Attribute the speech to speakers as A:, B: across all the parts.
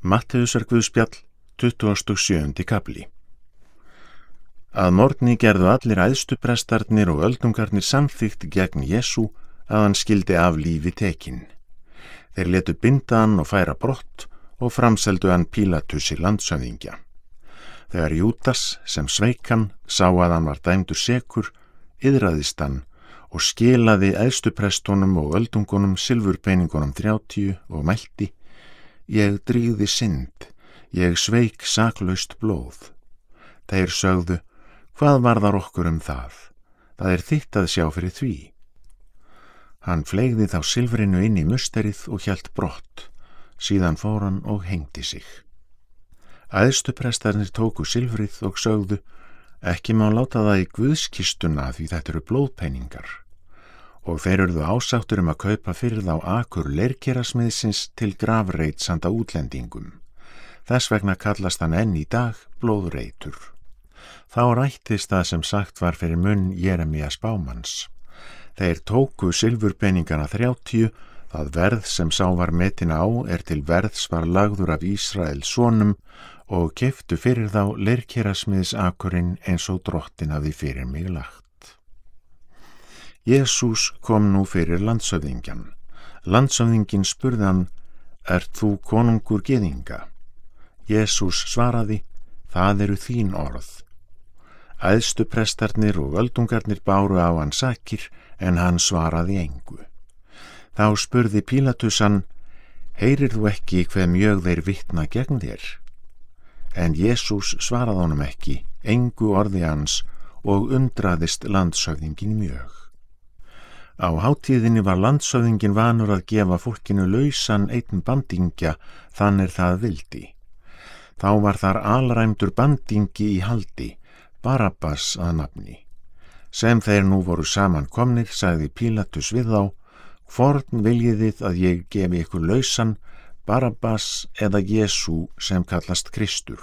A: Matteusar Guðspjall, 27. kapli Að morgni gerðu allir æðstuprestarnir og öldungarnir samþygt gegn Jésu að hann skildi af lífi tekinn. Þeir letu binda hann og færa brott og framseldu hann Pílatus í landsöðingja. Þegar Jútas sem sveikan sá að hann var dæmdur sekur, yðraðist hann og skilaði æðstuprestunum og öldungunum silfurpeiningunum 30 og mælti Ég drýði synd, ég sveik saklaust blóð. Þeir sögðu, hvað var þar okkur um það? Það er þitt að sjá fyrir því. Hann flegði þá silfrinu inn í musterið og hjælt brott, síðan fór hann og hengdi sig. Æðstuprestarnir tóku silfrið og sögðu, ekki má láta það í guðskistuna því þetta eru blóðpenningar og þeir eruðu ásáttur um að kaupa fyrir þá akur leirkerasmiðsins til gravreit sanda útlendingum. Þess vegna kallast hann enn í dag blóðreitur. Þá rættist það sem sagt var fyrir munn Jeremías Bámans. Þeir tóku silfurpenningana 30, það verð sem sá var metin á er til verðs var lagður af Ísraels sonum og keftu fyrir þá leirkerasmiðsakurinn eins og drottin af því fyrir mig lagt. Jésús kom nú fyrir landsöfðingjan. Landsöfðingin spurði hann, Ert þú konungur geðinga? Jésús svaraði, Það eru þín orð. Æðstu prestarnir og öldungarnir báru á hann sakir, en hann svaraði engu. Þá spurði Pílatussan, Heyrir þú ekki hver mjög þeir vittna gegn þér? En Jésús svaraði honum ekki, engu orði hans og undraðist landsöfðingin mjög. Á hátíðinni var landsöðingin vanur að gefa fólkinu lausan einn bandingja þannig það vildi. Þá var þar alræmdur bandingi í haldi, Barabbas að nafni. Sem þeir nú voru saman komnir, sagði Pílatus við þá, hvorn viljiðið að ég gefi ykkur lausan, Barabbas eða Jésu sem kallast Kristur.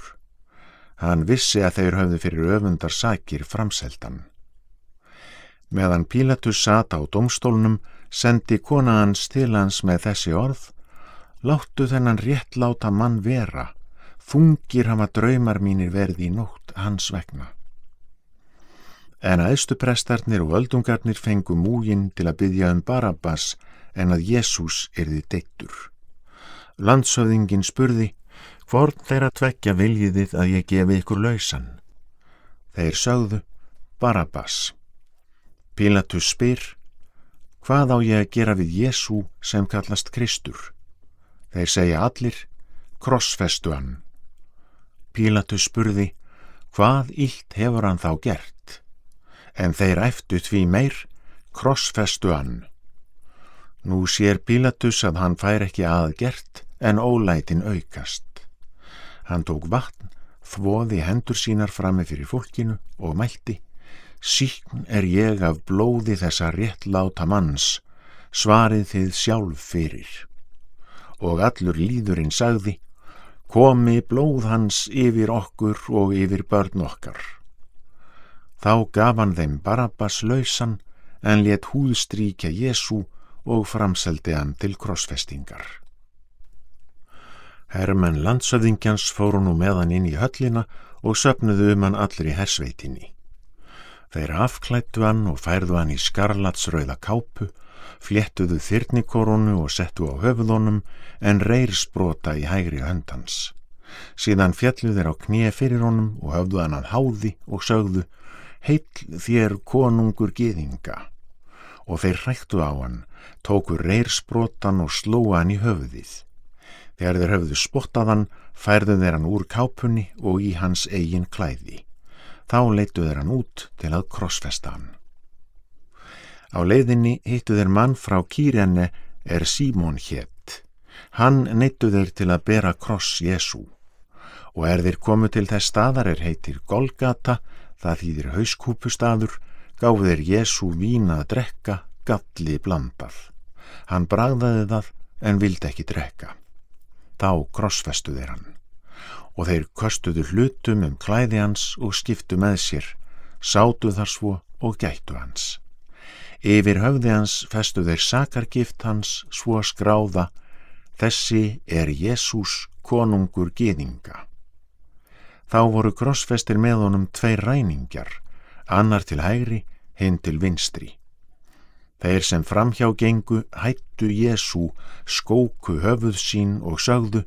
A: Hann vissi að þeir höfðu fyrir öfundar sakir framseldan. Meðan Pílatus sata á domstólnum sendi kona hans til hans með þessi orð Láttu þennan réttláta mann vera Þungir hafa draumar mínir verði í nótt hans vegna En aðstuprestarnir og öldungarnir fengu múgin til að byggja um Barabbas en að Jésús erði deittur. Landsöðingin spurði, hvort þeirra tvekja viljiðið að ég gefi ykkur lausan? Þeir sögðu, Barabbas. Pilatus spyr, hvað á ég að gera við Jésu sem kallast Kristur? Þeir segja allir, krossfestu hann. Pilatus spurði, hvað ílt hefur hann þá gert? En þeir eftu því meir, krossfestu hann. Nú sér Pilatus að hann fær ekki aðgert en ólætin aukast. Hann tók vatn, þvoði hendur sínar frammi fyrir fólkinu og mælti, síkn er ég af blóði þessa réttláta manns, svarið þið sjálf fyrir. Og allur líðurinn sagði, komi blóð hans yfir okkur og yfir börn okkar. Þá gaf hann þeim Barabbas lausan en let húðstríkja Jésu og framseldi hann til krossfestingar. Hermenn landsöðingjans fóru nú meðan inn í höllina og söpnuðu um hann allir í hersveitinni. Þeir afklættu hann og færðu hann í skarlatsrauða kápu, fléttuðu þyrnikorunu og settu á höfuðonum en reyrsbrota í hægri höndans. Síðan fjallu þeir á knið fyrir honum og höfðu hann að háði og sögðu Heill þér konungur geðinga. Og þeir hrættu á hann, tóku reyrsbrotan og slóa hann í höfuðið. Þegar þeir höfðu spottað hann, færðu þeir hann úr kápunni og í hans eigin klæði. Þá leittu þeir hann út til að krossfesta hann. Á leiðinni hittu þeir mann frá Kýrjanne er Símón hétt. Hann neittu þeir til að bera kross Jésu og er þeir komu til þess staðar er heitir Golgata, það þýðir hauskúpustadur, gáðu þeir Jésu vín að drekka, galli blandað. Hann bragðaði það en vildi ekki drekka. Þá krossfestu þeir hann og þeir köstuðu hlutum um klæði hans og skiptu með sér, sátu þar svo og gættu hans. Yfir höfði hans festu þeir sakargift hans svo skráða, Þessi er Jésús konungur geðinga. Þá voru krossfestir með honum tveir ræningjar, annar til hægri, hinn til vinstri. Þeir sem framhjá gengu hættu Jésú, skóku höfuð sín og sögðu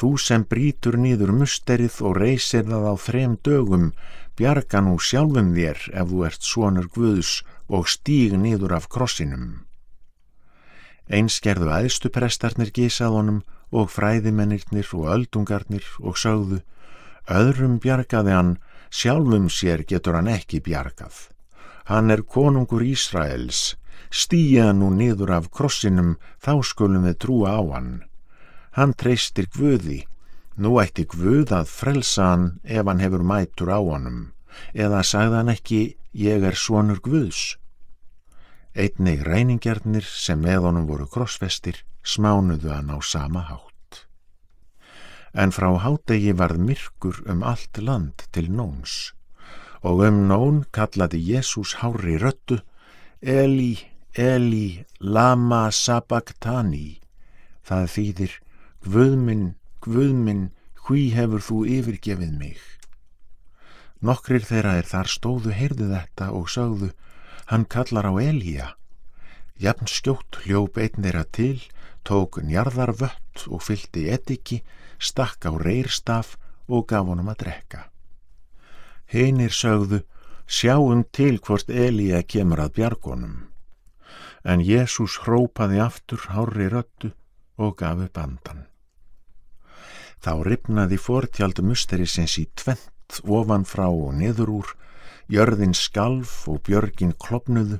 A: Þú sem brítur nýður musterið og reysir það á þrem dögum, bjarga nú sjálfum þér ef þú ert svonur Guðs og stíg nýður af krossinum. Einskerðu aðstuprestarnir gísað honum og fræðimennirnir og öldungarnir og sögðu, öðrum bjargaði hann, sjálfum sér getur hann ekki bjargað. Hann er konungur Ísraels, stíja nú nýður af krossinum, þá skulum við trúa á hann. Hann treystir Guði, nú ætti Guð að frelsa hann ef hann hefur mætur á honum, eða sagði hann ekki, ég er svonur Guðs. Einnig ræningjarnir sem með honum voru krossfestir smánuðu hann á sama hátt. En frá hádegi varð myrkur um allt land til nóns og um nón kallaði Jésús hári röttu Eli, Eli, lama sabachthani. Það þýðir Guðminn, Guðminn, hví hefur þú yfirgefið mig? Nokkrir þeirra er þar stóðu heyrðu þetta og sögðu, hann kallar á Elíja. Jafn skjótt hljóp einn þeirra til, tók njarðar vött og fylgdi etiki, stakk á reyrstaf og gaf honum að drekka. Heinir sögðu, sjáum til hvort Elíja kemur að bjargonum. En Jésús hrópaði aftur hári röttu og gaf upp andan. Þá ripnaði fortjald musterisins í tvent ofan frá og niður úr, jörðin skalf og björgin klopnuðu,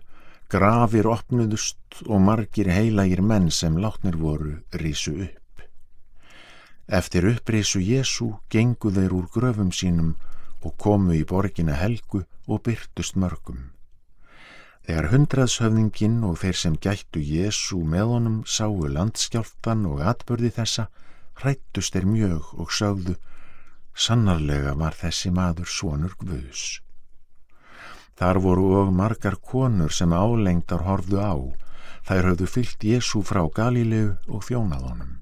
A: grafir opnuðust og margir heilagir menn sem látnir voru rísu upp. Eftir upprisu Jésu gengu þeir úr gröfum sínum og komu í borgina helgu og byrtust mörgum. Þegar hundraðshöfningin og þeir sem gættu Jésu með honum sáu landskjálftan og atbörði þessa, hrættust þeir mjög og sögðu, sannarlega var þessi maður svonur Guðs. Þar voru og margar konur sem álengdar horfðu á, þær höfðu fyllt Jésu frá Galilegu og þjónað honum.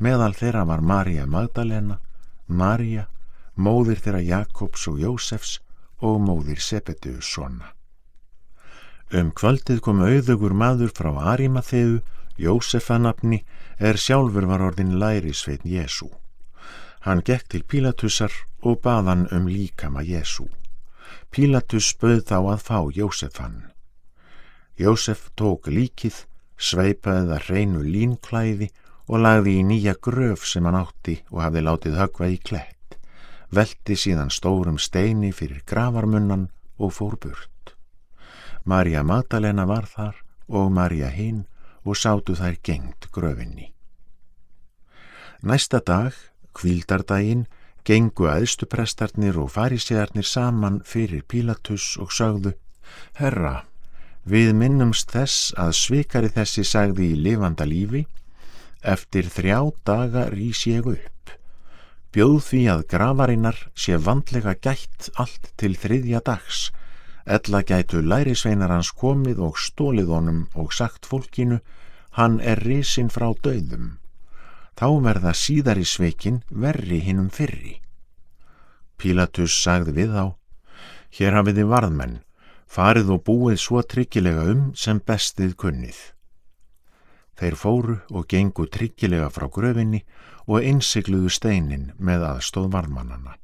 A: Meðal þeirra var Marja Magdalena, Marja, móðir þeirra Jakobs og Jósefs og móðir Sebedeus sonna. Um kvöldið kom auðugur maður frá Arimatheu, Jósefanafni, er sjálfur var orðin læri sveitn Jésu. Hann gekk til Pílatusar og baðan um líkama Jésu. Pílatus bauð þá að fá Jósefan. Jósef tók líkið, sveipaði það reynu línklæði og lagði í nýja gröf sem hann átti og hafði látið högva í klett, velti síðan stórum steini fyrir gravarmunnan og fór burt. Marja Magdalena var þar og Marja hinn og sátu þær gengt gröfinni. Næsta dag, kvildardaginn, gengu aðstuprestarnir og farisegarnir saman fyrir Pílatus og sagðu Herra, við minnumst þess að svikari þessi sagði í lifanda lífi Eftir þrjá daga rís ég upp. Bjóð því að gravarinnar sé vandlega gætt allt til þriðja dags Ella gætu lærisveinar hans komið og stólið honum og sagt fólkinu, hann er risinn frá döðum. Þá verða síðari sveikin verri hinnum fyrri. Pílatus sagði við þá, hér hafið þið varðmenn, farið og búið svo tryggilega um sem bestið kunnið. Þeir fóru og gengu tryggilega frá gröfinni og innsikluðu steinin með aðstóð varðmannana.